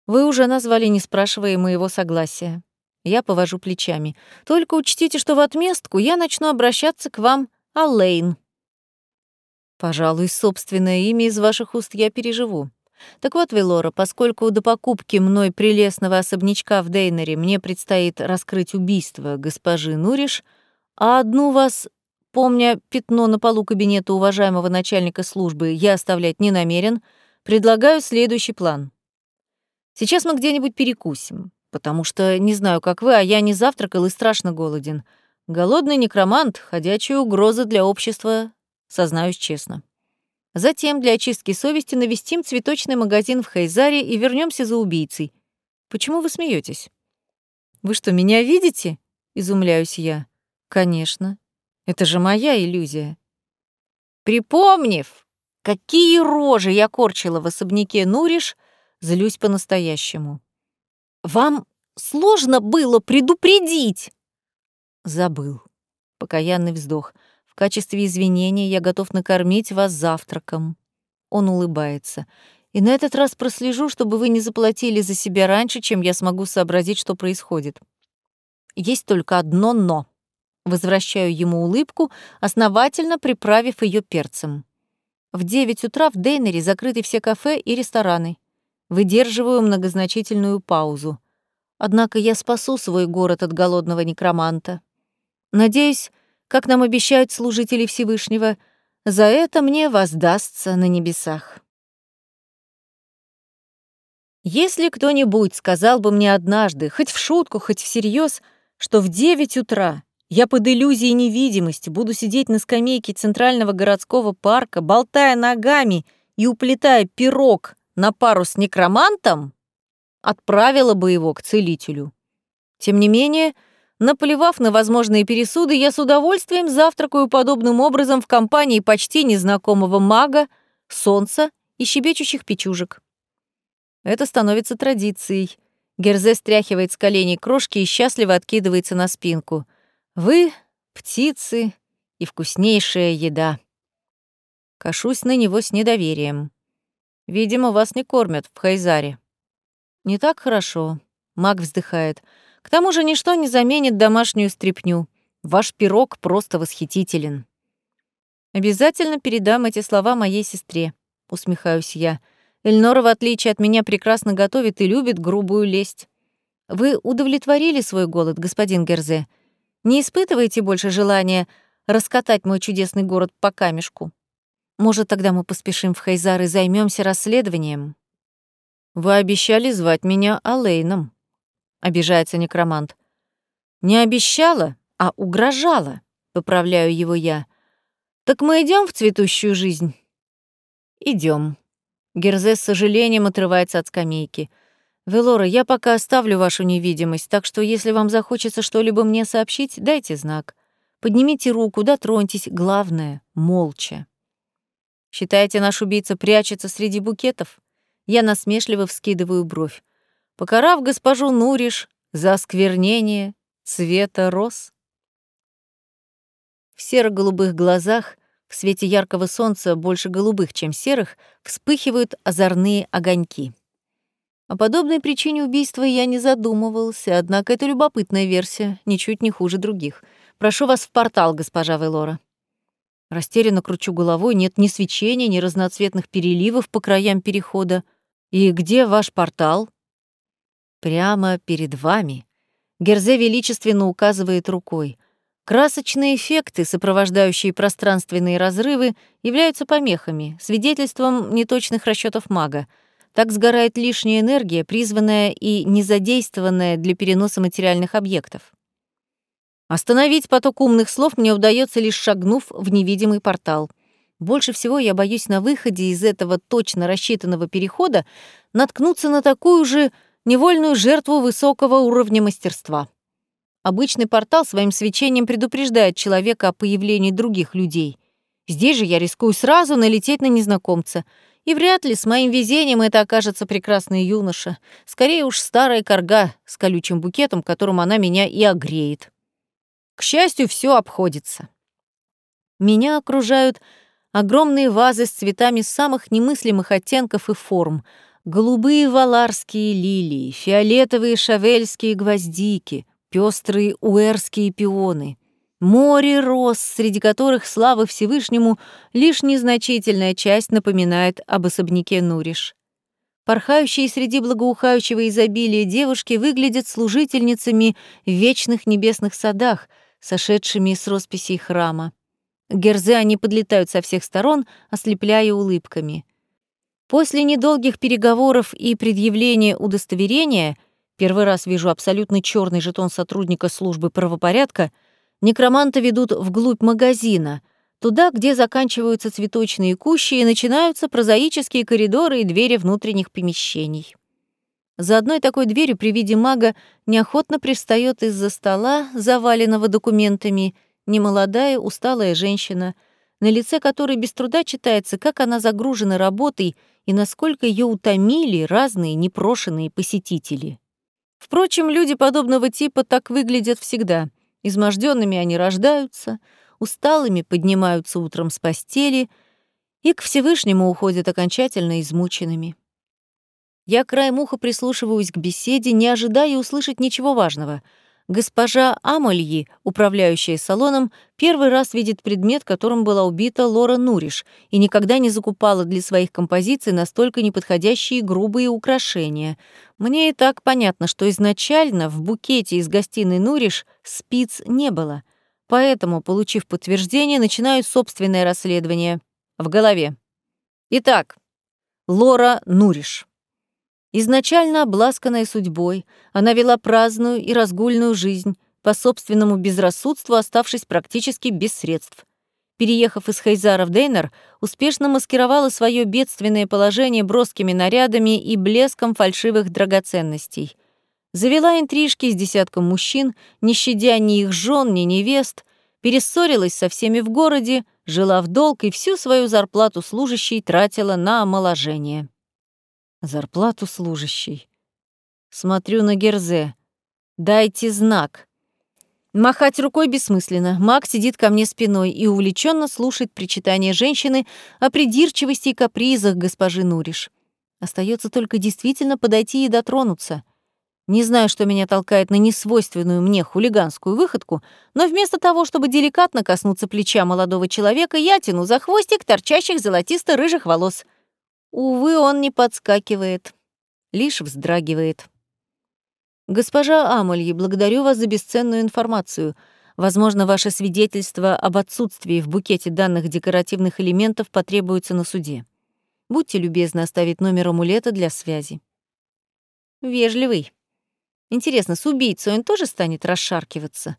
«Вы уже назвали, не спрашивая моего согласия. Я повожу плечами. Только учтите, что в отместку я начну обращаться к вам, Аллейн. Пожалуй, собственное имя из ваших уст я переживу. Так вот, Велора, поскольку до покупки мной прелестного особнячка в Дейнере мне предстоит раскрыть убийство госпожи Нуриш, а одну вас, помня пятно на полу кабинета уважаемого начальника службы, я оставлять не намерен, предлагаю следующий план. Сейчас мы где-нибудь перекусим, потому что, не знаю, как вы, а я не завтракал и страшно голоден. Голодный некромант — ходячая угроза для общества, сознаюсь честно. Затем для очистки совести навестим цветочный магазин в Хайзаре и вернемся за убийцей. Почему вы смеетесь? Вы что, меня видите? Изумляюсь я. Конечно. Это же моя иллюзия. Припомнив, какие рожи я корчила в особняке Нуриш, злюсь по-настоящему. Вам сложно было предупредить. Забыл. Покаянный вздох. В качестве извинения я готов накормить вас завтраком. Он улыбается. И на этот раз прослежу, чтобы вы не заплатили за себя раньше, чем я смогу сообразить, что происходит. Есть только одно «но». Возвращаю ему улыбку, основательно приправив ее перцем. В девять утра в Дейнере закрыты все кафе и рестораны. Выдерживаю многозначительную паузу. Однако я спасу свой город от голодного некроманта. Надеюсь, как нам обещают служители Всевышнего, за это мне воздастся на небесах. Если кто-нибудь сказал бы мне однажды, хоть в шутку, хоть всерьез, что в девять утра я под иллюзией невидимости буду сидеть на скамейке Центрального городского парка, болтая ногами и уплетая пирог на пару с некромантом, отправила бы его к целителю. Тем не менее, Наплевав на возможные пересуды, я с удовольствием завтракаю подобным образом в компании почти незнакомого мага, солнца и щебечущих печужек. Это становится традицией. Герзе стряхивает с коленей крошки и счастливо откидывается на спинку. Вы — птицы и вкуснейшая еда. Кашусь на него с недоверием. Видимо, вас не кормят в Хайзаре. Не так хорошо. Маг вздыхает. К тому же ничто не заменит домашнюю стряпню. Ваш пирог просто восхитителен. Обязательно передам эти слова моей сестре, усмехаюсь я. Эльнора, в отличие от меня, прекрасно готовит и любит грубую лесть. Вы удовлетворили свой голод, господин Герзе? Не испытываете больше желания раскатать мой чудесный город по камешку? Может, тогда мы поспешим в Хайзар и займемся расследованием? Вы обещали звать меня Алейном, обижается некромант. Не обещала, а угрожала, поправляю его я. Так мы идем в цветущую жизнь? Идем. Герзе с сожалением отрывается от скамейки. «Велора, я пока оставлю вашу невидимость, так что если вам захочется что-либо мне сообщить, дайте знак. Поднимите руку, дотроньтесь, главное — молча». «Считаете, наш убийца прячется среди букетов?» Я насмешливо вскидываю бровь покарав госпожу Нуриш за осквернение цвета роз. В серо-голубых глазах, в свете яркого солнца, больше голубых, чем серых, вспыхивают озорные огоньки. О подобной причине убийства я не задумывался, однако это любопытная версия, ничуть не хуже других. Прошу вас в портал, госпожа Велора. Растерянно кручу головой, нет ни свечения, ни разноцветных переливов по краям перехода. И где ваш портал? Прямо перед вами. Герзе величественно указывает рукой. Красочные эффекты, сопровождающие пространственные разрывы, являются помехами, свидетельством неточных расчетов мага. Так сгорает лишняя энергия, призванная и незадействованная для переноса материальных объектов. Остановить поток умных слов мне удается лишь шагнув в невидимый портал. Больше всего я боюсь на выходе из этого точно рассчитанного перехода наткнуться на такую же невольную жертву высокого уровня мастерства. Обычный портал своим свечением предупреждает человека о появлении других людей. Здесь же я рискую сразу налететь на незнакомца. И вряд ли с моим везением это окажется прекрасный юноша. Скорее уж старая корга с колючим букетом, которым она меня и огреет. К счастью, все обходится. Меня окружают огромные вазы с цветами самых немыслимых оттенков и форм — голубые валарские лилии, фиолетовые шавельские гвоздики, пестрые уэрские пионы, море роз, среди которых, слава Всевышнему, лишь незначительная часть напоминает об особняке Нуриш. Порхающие среди благоухающего изобилия девушки выглядят служительницами в вечных небесных садах, сошедшими с росписей храма. Герзы они подлетают со всех сторон, ослепляя улыбками. После недолгих переговоров и предъявления удостоверения, первый раз вижу абсолютно черный жетон сотрудника службы правопорядка, некроманта ведут вглубь магазина, туда, где заканчиваются цветочные кущи и начинаются прозаические коридоры и двери внутренних помещений. За одной такой дверью при виде мага неохотно пристает из-за стола, заваленного документами, немолодая, усталая женщина, на лице которой без труда читается, как она загружена работой и насколько ее утомили разные непрошенные посетители. Впрочем, люди подобного типа так выглядят всегда. Изможденными они рождаются, усталыми поднимаются утром с постели и к Всевышнему уходят окончательно измученными. Я краем уха прислушиваюсь к беседе, не ожидая услышать ничего важного — Госпожа Амальи, управляющая салоном, первый раз видит предмет, которым была убита Лора Нуриш, и никогда не закупала для своих композиций настолько неподходящие грубые украшения. Мне и так понятно, что изначально в букете из гостиной Нуриш спиц не было. Поэтому, получив подтверждение, начинаю собственное расследование. В голове. Итак, Лора Нуриш. Изначально обласканная судьбой, она вела праздную и разгульную жизнь, по собственному безрассудству оставшись практически без средств. Переехав из Хайзара в Дейнер, успешно маскировала свое бедственное положение броскими нарядами и блеском фальшивых драгоценностей. Завела интрижки с десятком мужчин, не щадя ни их жен, ни невест, перессорилась со всеми в городе, жила в долг и всю свою зарплату служащей тратила на омоложение. Зарплату служащей. Смотрю на Герзе. Дайте знак. Махать рукой бессмысленно. Маг сидит ко мне спиной и увлеченно слушает причитания женщины о придирчивости и капризах госпожи Нуриш. Остается только действительно подойти и дотронуться. Не знаю, что меня толкает на несвойственную мне хулиганскую выходку, но вместо того, чтобы деликатно коснуться плеча молодого человека, я тяну за хвостик торчащих золотисто-рыжих волос — Увы, он не подскакивает, лишь вздрагивает. Госпожа Амальи, благодарю вас за бесценную информацию. Возможно, ваше свидетельство об отсутствии в букете данных декоративных элементов потребуется на суде. Будьте любезны оставить номер амулета для связи. Вежливый. Интересно, с убийцей он тоже станет расшаркиваться?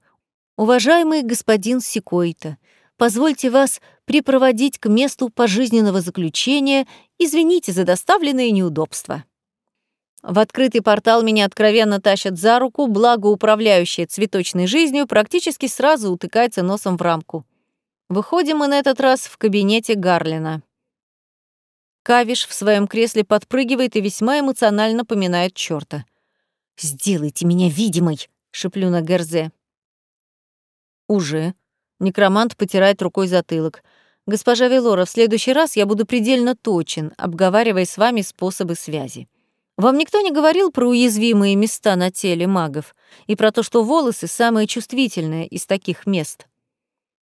Уважаемый господин Секойта, позвольте вас припроводить к месту пожизненного заключения Извините за доставленные неудобства. В открытый портал меня откровенно тащат за руку, благо управляющая цветочной жизнью практически сразу утыкается носом в рамку. Выходим мы на этот раз в кабинете Гарлина. Кавиш в своем кресле подпрыгивает и весьма эмоционально поминает чёрта. «Сделайте меня видимой!» — шеплю на Герзе. «Уже». Некромант потирает рукой затылок. Госпожа Велора, в следующий раз я буду предельно точен, обговаривая с вами способы связи. Вам никто не говорил про уязвимые места на теле магов и про то, что волосы самые чувствительные из таких мест?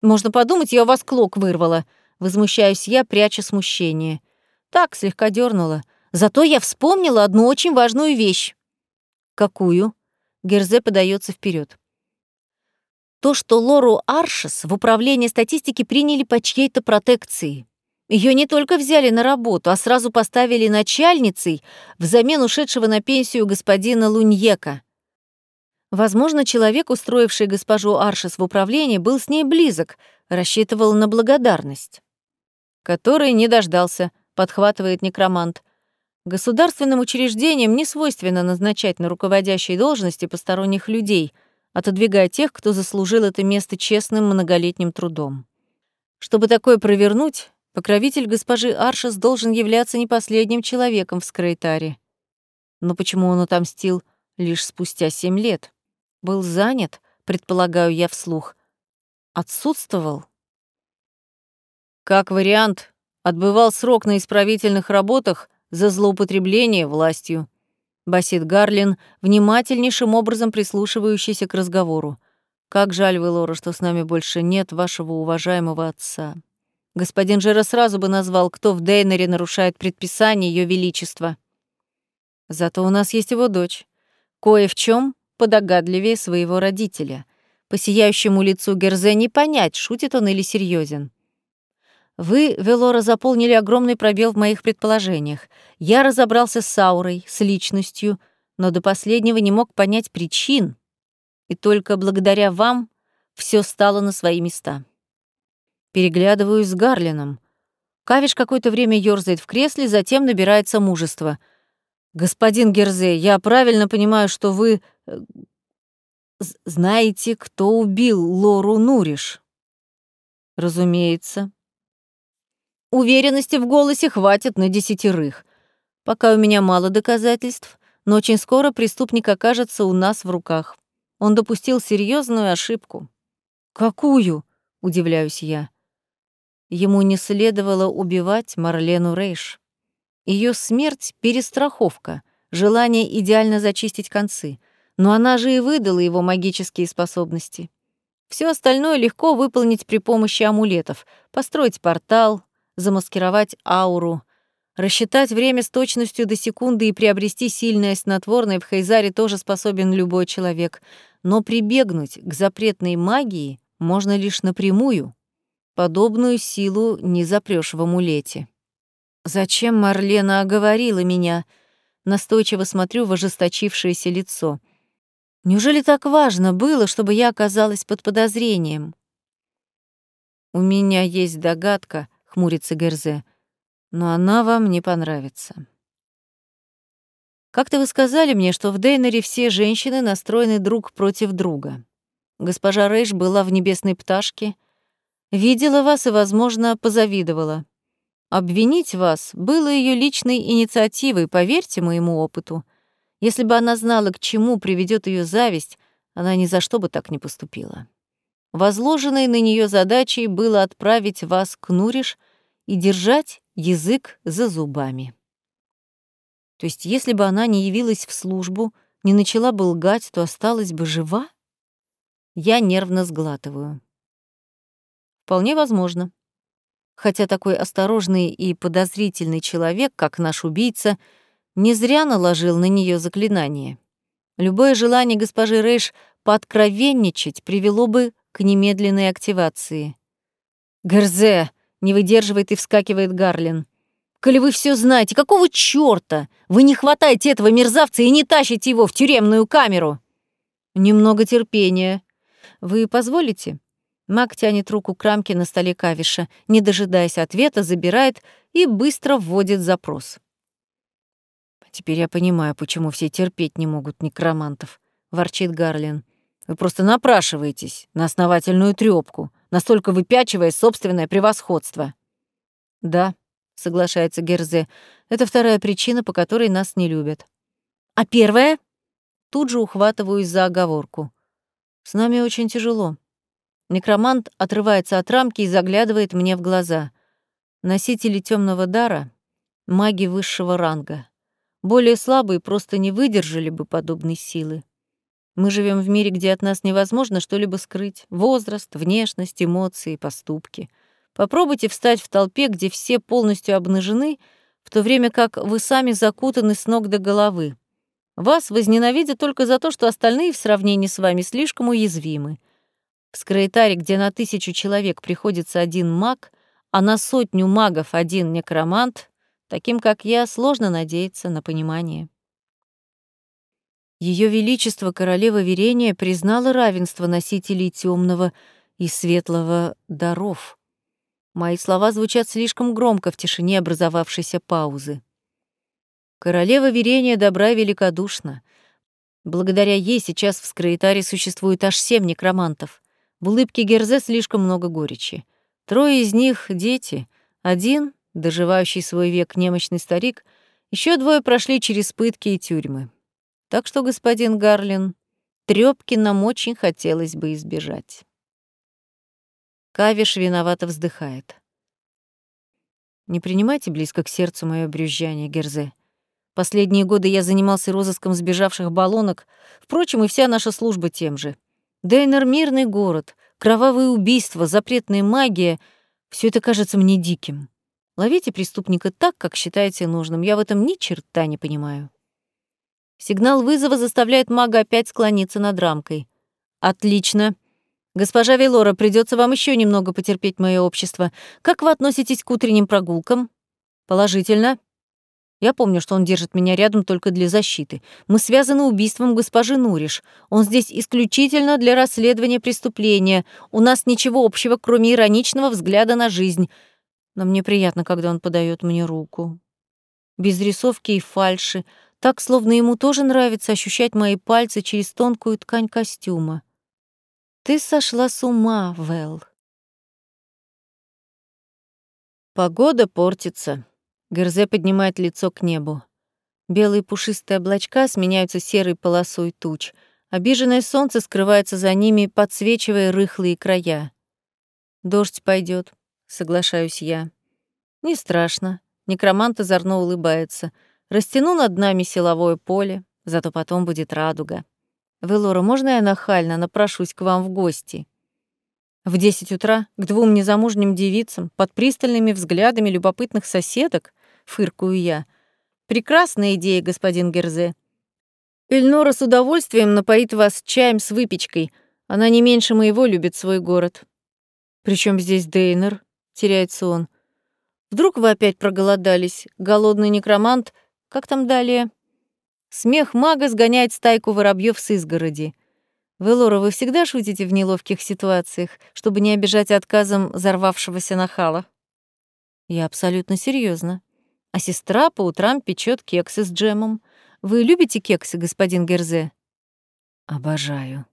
Можно подумать, я у вас клок вырвала. Возмущаюсь я, пряча смущение. Так, слегка дернула. Зато я вспомнила одну очень важную вещь. Какую? Герзе подается вперед. То, что Лору Аршес в управление статистики приняли по чьей-то протекции. Ее не только взяли на работу, а сразу поставили начальницей взамен ушедшего на пенсию господина Луньека. Возможно, человек, устроивший госпожу Аршес в управление, был с ней близок, рассчитывал на благодарность. «Который не дождался», — подхватывает некромант. «Государственным учреждениям не свойственно назначать на руководящие должности посторонних людей — отодвигая тех, кто заслужил это место честным многолетним трудом. Чтобы такое провернуть, покровитель госпожи Аршес должен являться не последним человеком в Скрейтаре. Но почему он отомстил лишь спустя семь лет? Был занят, предполагаю я вслух. Отсутствовал? Как вариант, отбывал срок на исправительных работах, за злоупотребление властью», — басит Гарлин, внимательнейшим образом прислушивающийся к разговору. «Как жаль, Велора, что с нами больше нет вашего уважаемого отца. Господин Жера сразу бы назвал, кто в Дейнере нарушает предписание Ее Величества. Зато у нас есть его дочь, кое в чем подогадливее своего родителя. По сияющему лицу Герзе не понять, шутит он или серьезен. Вы, Велора, заполнили огромный пробел в моих предположениях. Я разобрался с Саурой, с личностью, но до последнего не мог понять причин. И только благодаря вам все стало на свои места. Переглядываюсь с Гарлином. Кавиш какое-то время ёрзает в кресле, затем набирается мужества. «Господин Герзе, я правильно понимаю, что вы... Э, знаете, кто убил Лору Нуриш?» «Разумеется», Уверенности в голосе хватит на десятерых. Пока у меня мало доказательств, но очень скоро преступник окажется у нас в руках. Он допустил серьезную ошибку. «Какую?» — удивляюсь я. Ему не следовало убивать Марлену Рейш. Ее смерть — перестраховка, желание идеально зачистить концы. Но она же и выдала его магические способности. Все остальное легко выполнить при помощи амулетов. Построить портал, замаскировать ауру, рассчитать время с точностью до секунды и приобрести сильное снотворное в Хейзаре тоже способен любой человек, но прибегнуть к запретной магии можно лишь напрямую. Подобную силу не запрёшь в амулете. Зачем Марлена оговорила меня? Настойчиво смотрю в ожесточившееся лицо. Неужели так важно было, чтобы я оказалась под подозрением? У меня есть догадка, хмурится Герзе. Но она вам не понравится. Как-то вы сказали мне, что в Дейнере все женщины настроены друг против друга. Госпожа Рейш была в небесной пташке, видела вас и, возможно, позавидовала. Обвинить вас было ее личной инициативой, поверьте моему опыту. Если бы она знала, к чему приведет ее зависть, она ни за что бы так не поступила. Возложенной на нее задачей было отправить вас к Нуриш и держать язык за зубами. То есть, если бы она не явилась в службу, не начала бы лгать, то осталась бы жива? Я нервно сглатываю. Вполне возможно. Хотя такой осторожный и подозрительный человек, как наш убийца, не зря наложил на нее заклинание. Любое желание госпожи Рейш пооткровенничать привело бы к немедленной активации. «Герзе!» — не выдерживает и вскакивает Гарлин. «Коли вы все знаете, какого чёрта? Вы не хватаете этого мерзавца и не тащите его в тюремную камеру!» «Немного терпения. Вы позволите?» Мак тянет руку к рамке на столе Кавиша, не дожидаясь ответа, забирает и быстро вводит запрос. «Теперь я понимаю, почему все терпеть не могут некромантов», — ворчит Гарлин. Вы просто напрашиваетесь на основательную трёпку, настолько выпячивая собственное превосходство. Да, соглашается Герзе. Это вторая причина, по которой нас не любят. А первая? Тут же ухватываюсь за оговорку. С нами очень тяжело. Некромант отрывается от рамки и заглядывает мне в глаза. Носители темного дара — маги высшего ранга. Более слабые просто не выдержали бы подобной силы. Мы живем в мире, где от нас невозможно что-либо скрыть. Возраст, внешность, эмоции, поступки. Попробуйте встать в толпе, где все полностью обнажены, в то время как вы сами закутаны с ног до головы. Вас возненавидят только за то, что остальные в сравнении с вами слишком уязвимы. В Скроитаре, где на тысячу человек приходится один маг, а на сотню магов один некромант, таким как я, сложно надеяться на понимание. Ее Величество Королева Верения признала равенство носителей темного и светлого даров. Мои слова звучат слишком громко в тишине образовавшейся паузы. Королева Верения добра и великодушна. Благодаря ей сейчас в Скроитаре существует аж семь некромантов. В улыбке Герзе слишком много горечи. Трое из них — дети. Один, доживающий свой век немощный старик, еще двое прошли через пытки и тюрьмы. Так что, господин Гарлин, трёпки нам очень хотелось бы избежать. Кавиш виновато вздыхает. Не принимайте близко к сердцу мое брюзжание, Герзе. Последние годы я занимался розыском сбежавших баллонок, впрочем, и вся наша служба тем же. Дейнер — мирный город, кровавые убийства, запретная магия — все это кажется мне диким. Ловите преступника так, как считаете нужным. Я в этом ни черта не понимаю. Сигнал вызова заставляет мага опять склониться над рамкой. Отлично. Госпожа Велора, придется вам еще немного потерпеть мое общество. Как вы относитесь к утренним прогулкам? Положительно. Я помню, что он держит меня рядом только для защиты. Мы связаны убийством госпожи Нуриш. Он здесь исключительно для расследования преступления. У нас ничего общего, кроме ироничного взгляда на жизнь. Но мне приятно, когда он подает мне руку. Без рисовки и фальши, так, словно ему тоже нравится ощущать мои пальцы через тонкую ткань костюма. Ты сошла с ума, Вэл. Погода портится. Герзе поднимает лицо к небу. Белые пушистые облачка сменяются серой полосой туч. Обиженное солнце скрывается за ними, подсвечивая рыхлые края. Дождь пойдет, соглашаюсь я. Не страшно. Некромант озорно улыбается. Растяну над нами силовое поле, зато потом будет радуга. «Велора, можно я нахально напрошусь к вам в гости?» В десять утра к двум незамужним девицам под пристальными взглядами любопытных соседок, фыркую я. Прекрасная идея, господин Герзе. Эльнора с удовольствием напоит вас чаем с выпечкой. Она не меньше моего любит свой город. Причем здесь Дейнер? Теряется он. Вдруг вы опять проголодались? Голодный некромант? Как там далее? Смех мага сгоняет стайку воробьев с изгороди. Вы, Лора, вы всегда шутите в неловких ситуациях, чтобы не обижать отказом взорвавшегося нахала? Я абсолютно серьезно. А сестра по утрам печет кексы с джемом. Вы любите кексы, господин Герзе? Обожаю.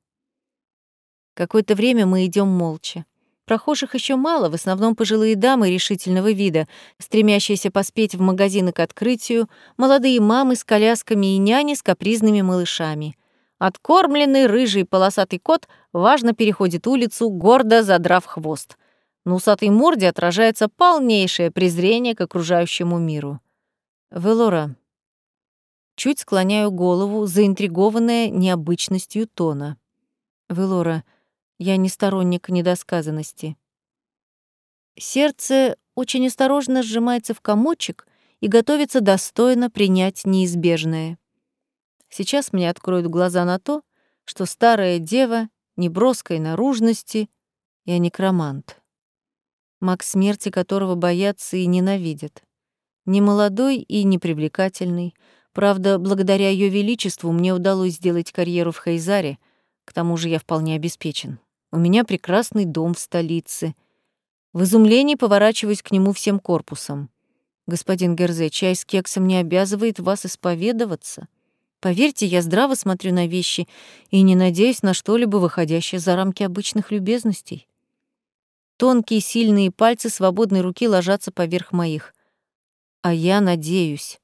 Какое-то время мы идем молча. Прохожих еще мало, в основном пожилые дамы решительного вида, стремящиеся поспеть в магазины к открытию, молодые мамы с колясками и няни с капризными малышами. Откормленный рыжий полосатый кот важно переходит улицу, гордо задрав хвост. На усатой морде отражается полнейшее презрение к окружающему миру. Велора. Чуть склоняю голову, заинтригованная необычностью тона. Велора — я не сторонник недосказанности. Сердце очень осторожно сжимается в комочек и готовится достойно принять неизбежное. Сейчас мне откроют глаза на то, что старая дева неброской наружности, я некромант. Маг смерти, которого боятся и ненавидят. Не молодой и не привлекательный. Правда, благодаря ее величеству мне удалось сделать карьеру в Хейзаре, к тому же я вполне обеспечен. У меня прекрасный дом в столице. В изумлении поворачиваюсь к нему всем корпусом. Господин Герзе, чай с кексом не обязывает вас исповедоваться. Поверьте, я здраво смотрю на вещи и не надеюсь на что-либо выходящее за рамки обычных любезностей. Тонкие сильные пальцы свободной руки ложатся поверх моих. А я надеюсь.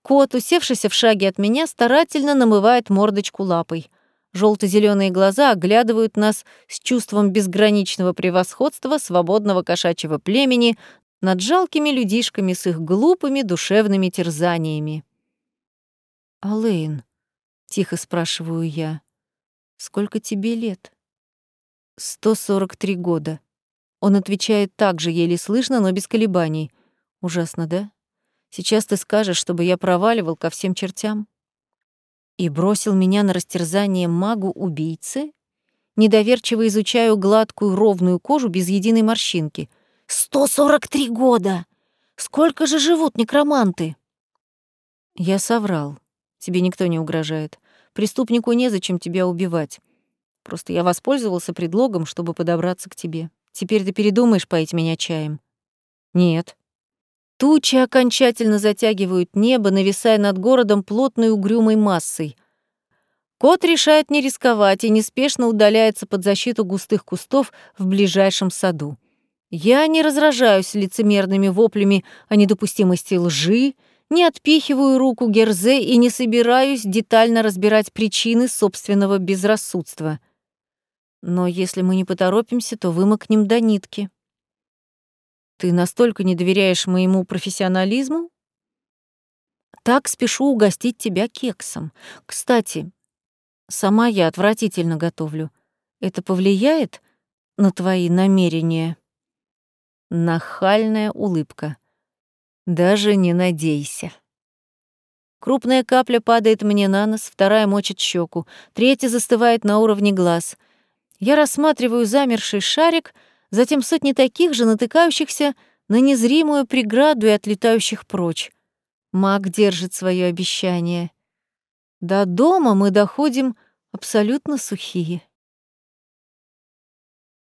Кот, усевшийся в шаге от меня, старательно намывает мордочку лапой. Желто-зеленые глаза оглядывают нас с чувством безграничного превосходства свободного кошачьего племени над жалкими людишками с их глупыми душевными терзаниями. «Алэйн», — тихо спрашиваю я, — «сколько тебе лет?» «Сто сорок три года». Он отвечает так же, еле слышно, но без колебаний. «Ужасно, да? Сейчас ты скажешь, чтобы я проваливал ко всем чертям?» И бросил меня на растерзание магу-убийцы? Недоверчиво изучаю гладкую ровную кожу без единой морщинки. «Сто сорок три года! Сколько же живут некроманты?» Я соврал. Тебе никто не угрожает. Преступнику незачем тебя убивать. Просто я воспользовался предлогом, чтобы подобраться к тебе. Теперь ты передумаешь поить меня чаем? Нет. Тучи окончательно затягивают небо, нависая над городом плотной угрюмой массой. Кот решает не рисковать и неспешно удаляется под защиту густых кустов в ближайшем саду. Я не разражаюсь лицемерными воплями о недопустимости лжи, не отпихиваю руку Герзе и не собираюсь детально разбирать причины собственного безрассудства. Но если мы не поторопимся, то вымокнем до нитки. Ты настолько не доверяешь моему профессионализму? Так спешу угостить тебя кексом. Кстати, сама я отвратительно готовлю. Это повлияет на твои намерения?» Нахальная улыбка. «Даже не надейся». Крупная капля падает мне на нос, вторая мочит щеку, третья застывает на уровне глаз. Я рассматриваю замерший шарик, затем сотни таких же, натыкающихся на незримую преграду и отлетающих прочь. Маг держит свое обещание. До дома мы доходим абсолютно сухие.